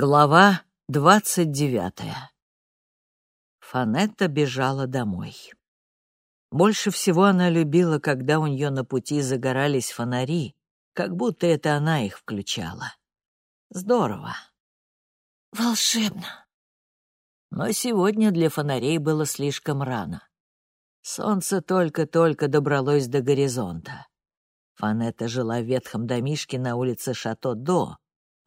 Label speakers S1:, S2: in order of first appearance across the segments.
S1: Глава двадцать девятая. Фанетта бежала домой. Больше всего она любила, когда у нее на пути загорались фонари, как будто это она их включала. Здорово.
S2: Волшебно.
S1: Но сегодня для фонарей было слишком рано. Солнце только-только добралось до горизонта. Фанетта жила в ветхом домишке на улице Шато-До,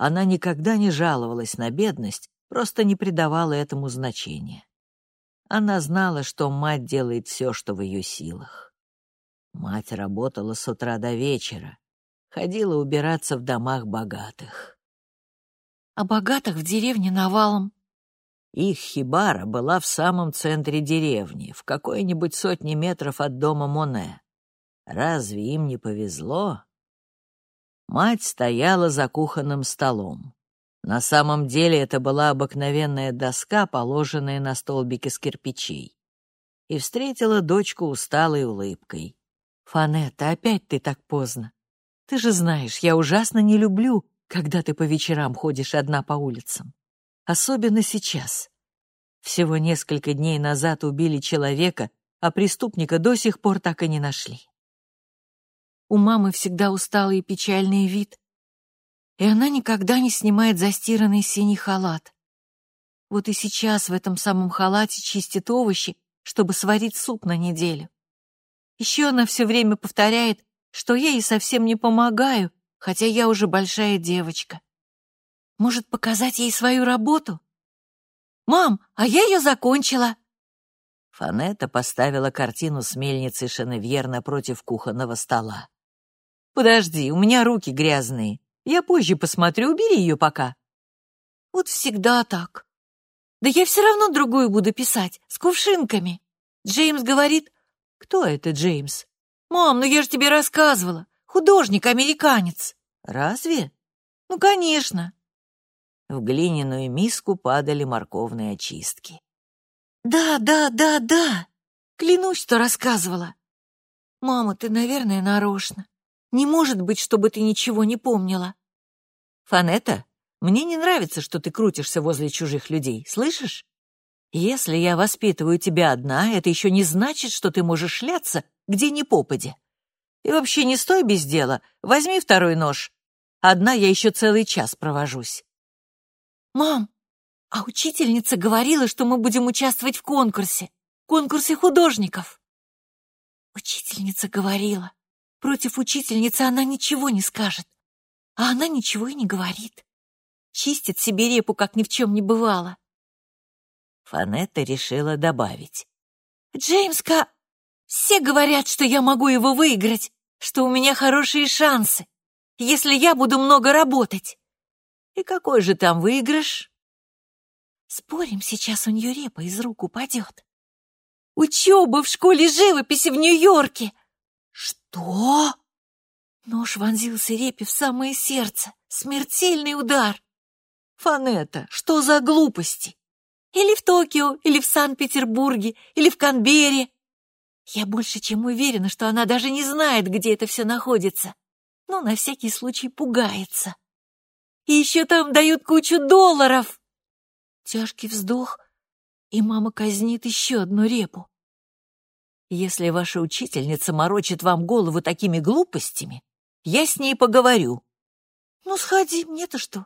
S1: она никогда не жаловалась на бедность, просто не придавала этому значения. Она знала, что мать делает все, что в ее силах. Мать работала с утра до вечера, ходила убираться в домах богатых.
S2: А богатых в деревне навалом.
S1: Их хибара была в самом центре деревни, в какой-нибудь сотне метров от дома Моне. Разве им не повезло? Мать стояла за кухонным столом. На самом деле это была обыкновенная доска, положенная на столбик из кирпичей. И встретила дочку усталой улыбкой.
S2: «Фанетта, опять ты так поздно. Ты же знаешь, я ужасно не люблю, когда ты по вечерам ходишь одна по улицам. Особенно сейчас. Всего несколько дней назад убили человека, а преступника до сих пор так и не нашли. У мамы всегда усталый и печальный вид, и она никогда не снимает застиранный синий халат. Вот и сейчас в этом самом халате чистит овощи, чтобы сварить суп на неделю. Еще она все время повторяет, что я ей совсем не помогаю, хотя я уже большая девочка. Может, показать ей свою работу? «Мам, а я ее закончила!»
S1: Фанетта поставила картину с мельницей Шеневьер напротив кухонного стола.
S2: Подожди, у меня руки грязные. Я позже посмотрю, убери ее пока. Вот всегда так. Да я все равно другую буду писать, с кувшинками. Джеймс говорит... Кто это Джеймс? Мам, ну я же тебе рассказывала. Художник-американец.
S1: Разве?
S2: Ну, конечно.
S1: В глиняную миску падали морковные очистки.
S2: Да, да, да, да. Клянусь, что рассказывала. Мама, ты, наверное, нарочно. Не может быть, чтобы ты ничего не помнила.
S1: Фанета, мне не нравится, что ты крутишься возле чужих людей, слышишь? Если я воспитываю тебя одна, это еще не значит, что ты можешь шляться, где ни попади. И вообще не стой без дела, возьми второй нож. Одна я еще целый час провожусь.
S2: Мам, а учительница говорила, что мы будем участвовать в конкурсе, конкурсе художников. Учительница говорила. Против учительницы она ничего не скажет. А она ничего и не говорит. Чистит себе репу, как ни в чем не бывало.
S1: Фанетта решила добавить.
S2: «Джеймска, все говорят, что я могу его выиграть, что у меня хорошие шансы, если я буду много работать.
S1: И какой же там выигрыш?»
S2: Спорим, сейчас у нее репа из рук упадет. Учеба в школе живописи в Нью-Йорке. «Что?» Нож вонзился Репе в самое сердце. Смертельный удар. «Фанета, что за глупости? Или в Токио, или в Санкт-Петербурге, или в Канберре. Я больше чем уверена, что она даже не знает, где это все находится. Но на всякий случай пугается. И еще там дают кучу долларов!» Тяжкий вздох, и мама казнит еще одну репу.
S1: Если ваша учительница морочит вам голову такими глупостями, я с ней поговорю.
S2: Ну, сходи, мне-то что?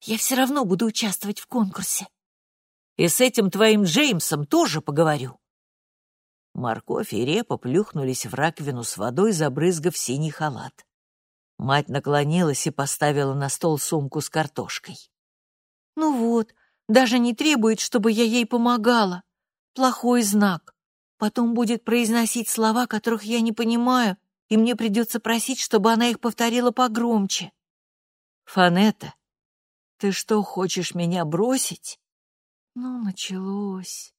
S2: Я все равно буду участвовать в конкурсе.
S1: И с этим твоим Джеймсом тоже поговорю. Морковь и репа плюхнулись в раковину с водой, забрызгав синий халат. Мать наклонилась и поставила на стол сумку с картошкой.
S2: Ну вот, даже не требует, чтобы я ей помогала. Плохой знак. Потом будет произносить слова, которых я не понимаю, и мне придется просить, чтобы она их повторила погромче.
S1: Фанета, ты что, хочешь меня бросить?
S2: Ну, началось.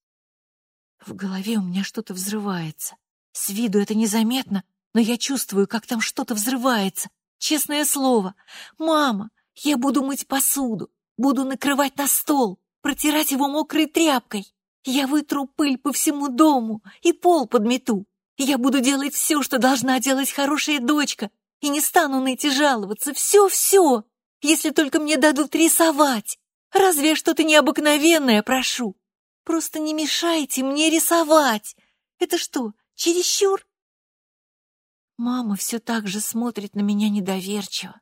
S2: В голове у меня что-то взрывается. С виду это незаметно, но я чувствую, как там что-то взрывается. Честное слово. Мама, я буду мыть посуду, буду накрывать на стол, протирать его мокрой тряпкой. Я вытру пыль по всему дому и пол подмету. Я буду делать все, что должна делать хорошая дочка, и не стану ныть и жаловаться. Все-все, если только мне дадут рисовать. Разве что-то необыкновенное прошу? Просто не мешайте мне рисовать. Это что, чересчур?» Мама все так же смотрит на меня недоверчиво.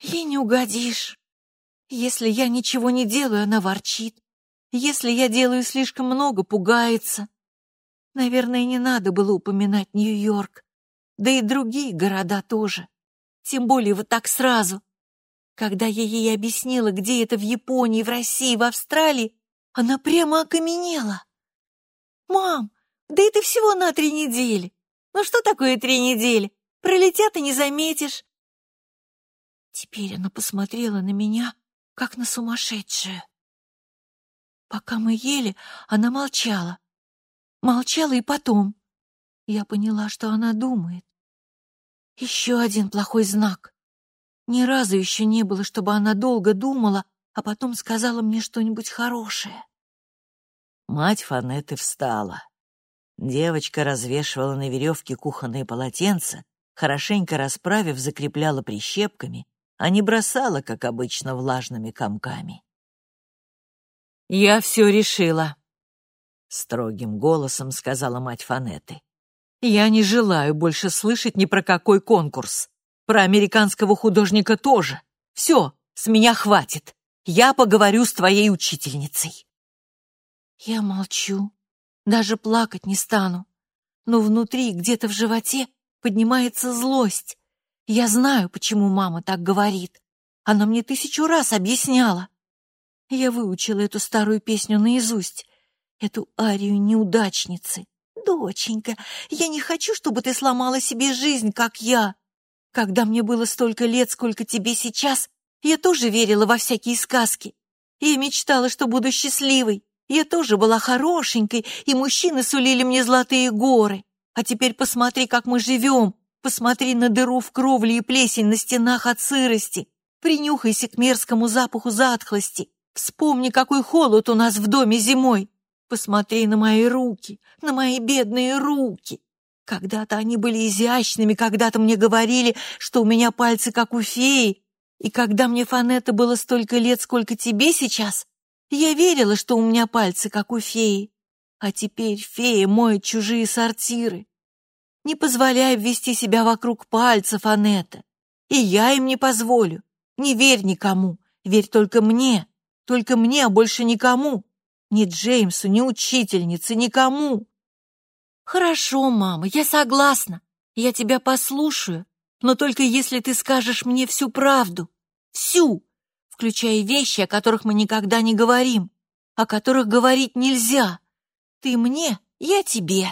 S2: Ей не угодишь. Если я ничего не делаю, она ворчит. Если я делаю слишком много, пугается. Наверное, не надо было упоминать Нью-Йорк. Да и другие города тоже. Тем более вот так сразу. Когда я ей объяснила, где это в Японии, в России, в Австралии, она прямо окаменела. «Мам, да это всего на три недели. Ну что такое три недели? Пролетят и не заметишь. Теперь она посмотрела на меня, как на сумасшедшую. Пока мы ели, она молчала. Молчала и потом. Я поняла, что она думает. Еще один плохой знак. Ни разу еще не было, чтобы она долго думала, а потом сказала мне что-нибудь хорошее.
S1: Мать Фанеты встала. Девочка развешивала на веревке кухонные полотенца, хорошенько расправив, закрепляла прищепками, а не бросала, как обычно, влажными комками.
S2: «Я все решила», —
S1: строгим голосом сказала мать Фанеты.
S2: «Я не желаю больше слышать ни про какой конкурс. Про американского художника тоже. Все, с меня хватит. Я поговорю с твоей учительницей». Я молчу, даже плакать не стану. Но внутри, где-то в животе, поднимается злость. Я знаю, почему мама так говорит. Она мне тысячу раз объясняла. Я выучила эту старую песню наизусть, эту арию неудачницы. Доченька, я не хочу, чтобы ты сломала себе жизнь, как я. Когда мне было столько лет, сколько тебе сейчас, я тоже верила во всякие сказки. Я мечтала, что буду счастливой. Я тоже была хорошенькой, и мужчины сулили мне золотые горы. А теперь посмотри, как мы живем. Посмотри на дыру в кровле и плесень на стенах от сырости. Принюхайся к мерзкому запаху затхлости. Вспомни, какой холод у нас в доме зимой. Посмотри на мои руки, на мои бедные руки. Когда-то они были изящными, когда-то мне говорили, что у меня пальцы как у феи. И когда мне, Фанета, было столько лет, сколько тебе сейчас, я верила, что у меня пальцы как у феи. А теперь фея моет чужие сортиры. Не позволяй ввести себя вокруг пальцев, Анетта. И я им не позволю. Не верь никому. Верь только мне. Только мне, а больше никому. Ни Джеймсу, ни учительнице, никому. Хорошо, мама, я согласна. Я тебя послушаю. Но только если ты скажешь мне всю правду. Всю. Включая вещи, о которых мы никогда не говорим. О которых говорить нельзя. Ты мне, я тебе.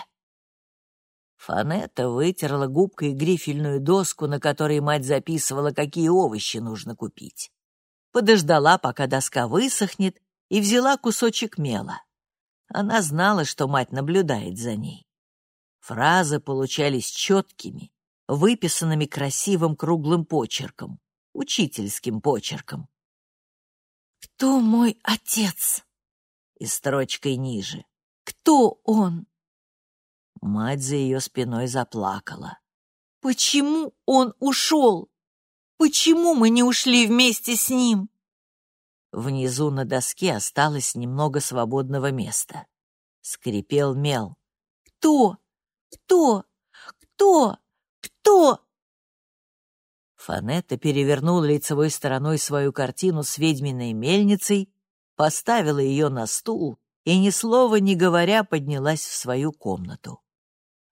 S1: Фанета вытерла губкой грифельную доску, на которой мать записывала, какие овощи нужно купить. Подождала, пока доска высохнет, и взяла кусочек мела. Она знала, что мать наблюдает за ней. Фразы получались четкими, выписанными красивым круглым почерком, учительским почерком.
S2: «Кто мой отец?»
S1: И строчкой ниже.
S2: «Кто он?»
S1: Мать за ее спиной заплакала.
S2: «Почему он ушел? Почему мы не ушли вместе с ним?»
S1: Внизу на доске осталось немного свободного места. Скрипел мел.
S2: «Кто? Кто? Кто? Кто?»
S1: Фанетта перевернула лицевой стороной свою картину с ведьминой мельницей, поставила ее на стул и, ни слова не говоря, поднялась в свою комнату.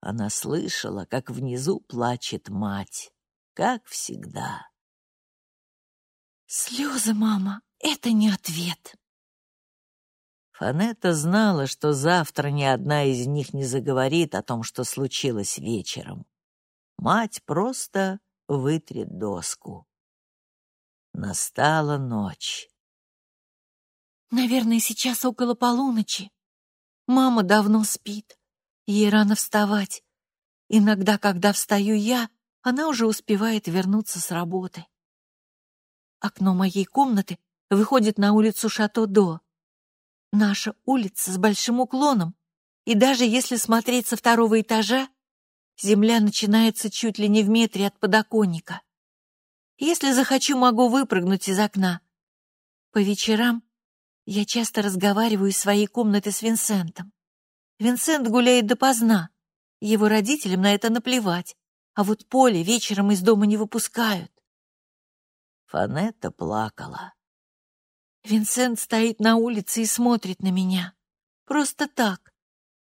S1: Она слышала, как внизу плачет мать, как всегда.
S2: «Слезы, мама, это не ответ».
S1: Фанетта знала, что завтра ни одна из них не заговорит о том, что случилось вечером. Мать просто вытрет доску. Настала ночь.
S2: «Наверное, сейчас около полуночи. Мама давно спит. Ей рано вставать. Иногда, когда встаю я, она уже успевает вернуться с работы. Окно моей комнаты выходит на улицу Шато-До. Наша улица с большим уклоном, и даже если смотреть со второго этажа, земля начинается чуть ли не в метре от подоконника. Если захочу, могу выпрыгнуть из окна. По вечерам я часто разговариваю из своей комнаты с Винсентом. Винсент гуляет допоздна. Его родителям на это наплевать. А вот Поле вечером из дома не выпускают.
S1: Фанетта плакала.
S2: Винсент стоит на улице и смотрит на меня. Просто так.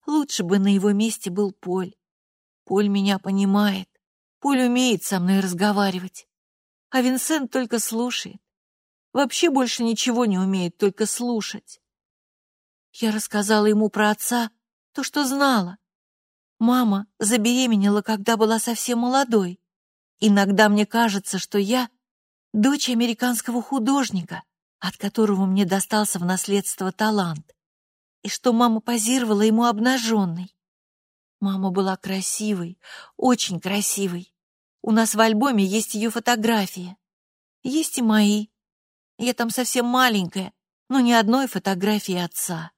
S2: Лучше бы на его месте был Поль. Поль меня понимает. Поль умеет со мной разговаривать. А Винсент только слушает. Вообще больше ничего не умеет, только слушать. Я рассказала ему про отца, то, что знала. Мама забеременела, когда была совсем молодой. Иногда мне кажется, что я дочь американского художника, от которого мне достался в наследство талант, и что мама позировала ему обнаженной. Мама была красивой, очень красивой. У нас в альбоме есть ее фотографии. Есть и мои. Я там совсем маленькая, но ни одной фотографии отца.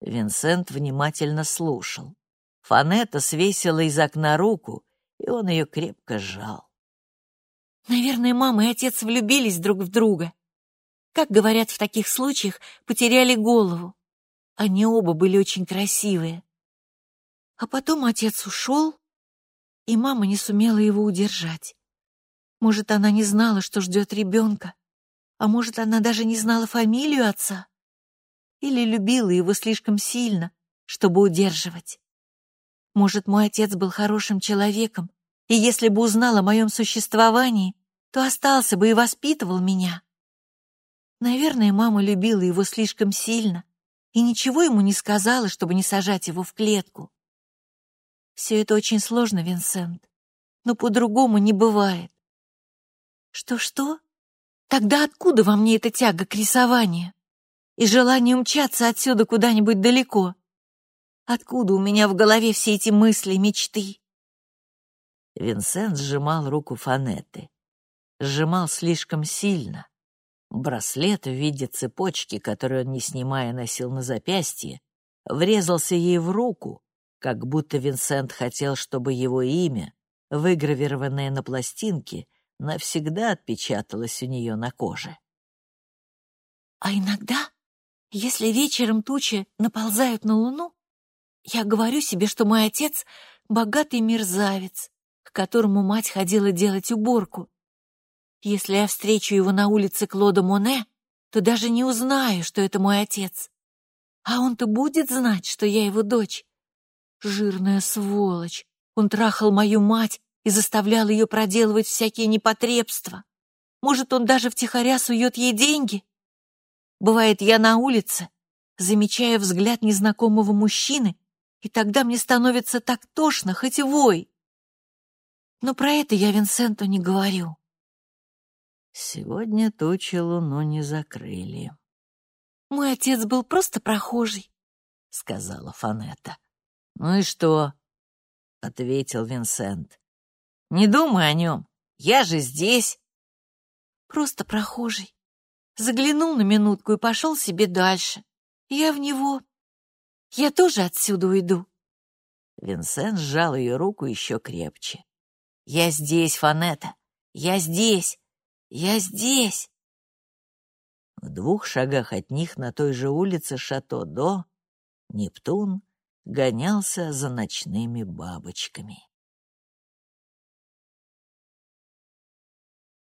S1: Винсент внимательно слушал. Фанета свесила из окна руку, и он ее крепко сжал.
S2: Наверное, мама и отец влюбились друг в друга. Как говорят в таких случаях, потеряли голову. Они оба были очень красивые. А потом отец ушел, и мама не сумела его удержать. Может, она не знала, что ждет ребенка, а может, она даже не знала фамилию отца или любила его слишком сильно, чтобы удерживать. Может, мой отец был хорошим человеком, и если бы узнал о моем существовании, то остался бы и воспитывал меня. Наверное, мама любила его слишком сильно и ничего ему не сказала, чтобы не сажать его в клетку. Все это очень сложно, Винсент, но по-другому не бывает. Что-что? Тогда откуда во мне эта тяга к рисованию? и желание умчаться отсюда куда-нибудь далеко. Откуда у меня в голове все эти мысли, мечты?
S1: Винсент сжимал руку Фанетты. Сжимал слишком сильно. Браслет в виде цепочки, которую он, не снимая, носил на запястье, врезался ей в руку, как будто Винсент хотел, чтобы его имя, выгравированное на пластинке, навсегда отпечаталось у нее на коже.
S2: А иногда если вечером тучи наползают на луну, я говорю себе, что мой отец — богатый мерзавец, которому мать ходила делать уборку. Если я встречу его на улице Клода Моне, то даже не узнаю, что это мой отец. А он-то будет знать, что я его дочь. Жирная сволочь. Он трахал мою мать и заставлял ее проделывать всякие непотребства. Может, он даже втихаря сует ей деньги? Бывает, я на улице, замечаю взгляд незнакомого мужчины, и тогда мне становится так тошно, хоть и вой. Но про это я Винсенту не говорю.
S1: Сегодня тучи луну не закрыли.
S2: Мой отец был просто прохожий, —
S1: сказала Фанета. Ну и что? — ответил Винсент. Не думай о нем, я же здесь.
S2: Просто прохожий. Заглянул на минутку и пошел себе дальше. Я в него. Я тоже отсюда уйду.
S1: Винсент сжал ее руку еще крепче. «Я здесь, Фанета! Я здесь! Я здесь!» В двух шагах от них на той же улице Шато-До Нептун гонялся за ночными бабочками.